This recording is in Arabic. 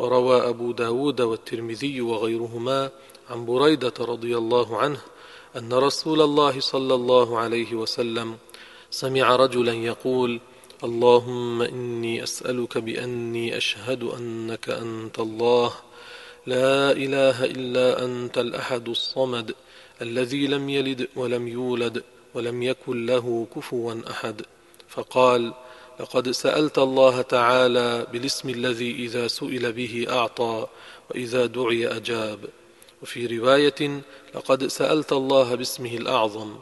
وروى أبو داود والترمذي وغيرهما عن بريدة رضي الله عنه أن رسول الله صلى الله عليه وسلم سمع رجلا يقول اللهم إني أسألك بأني أشهد أنك أنت الله لا إله إلا أنت الأحد الصمد الذي لم يلد ولم يولد ولم يكن له كفوا أحد. فقال لقد سألت الله تعالى بالاسم الذي إذا سئل به أعطى وإذا دعي أجاب. وفي رواية لقد سألت الله باسمه الأعظم.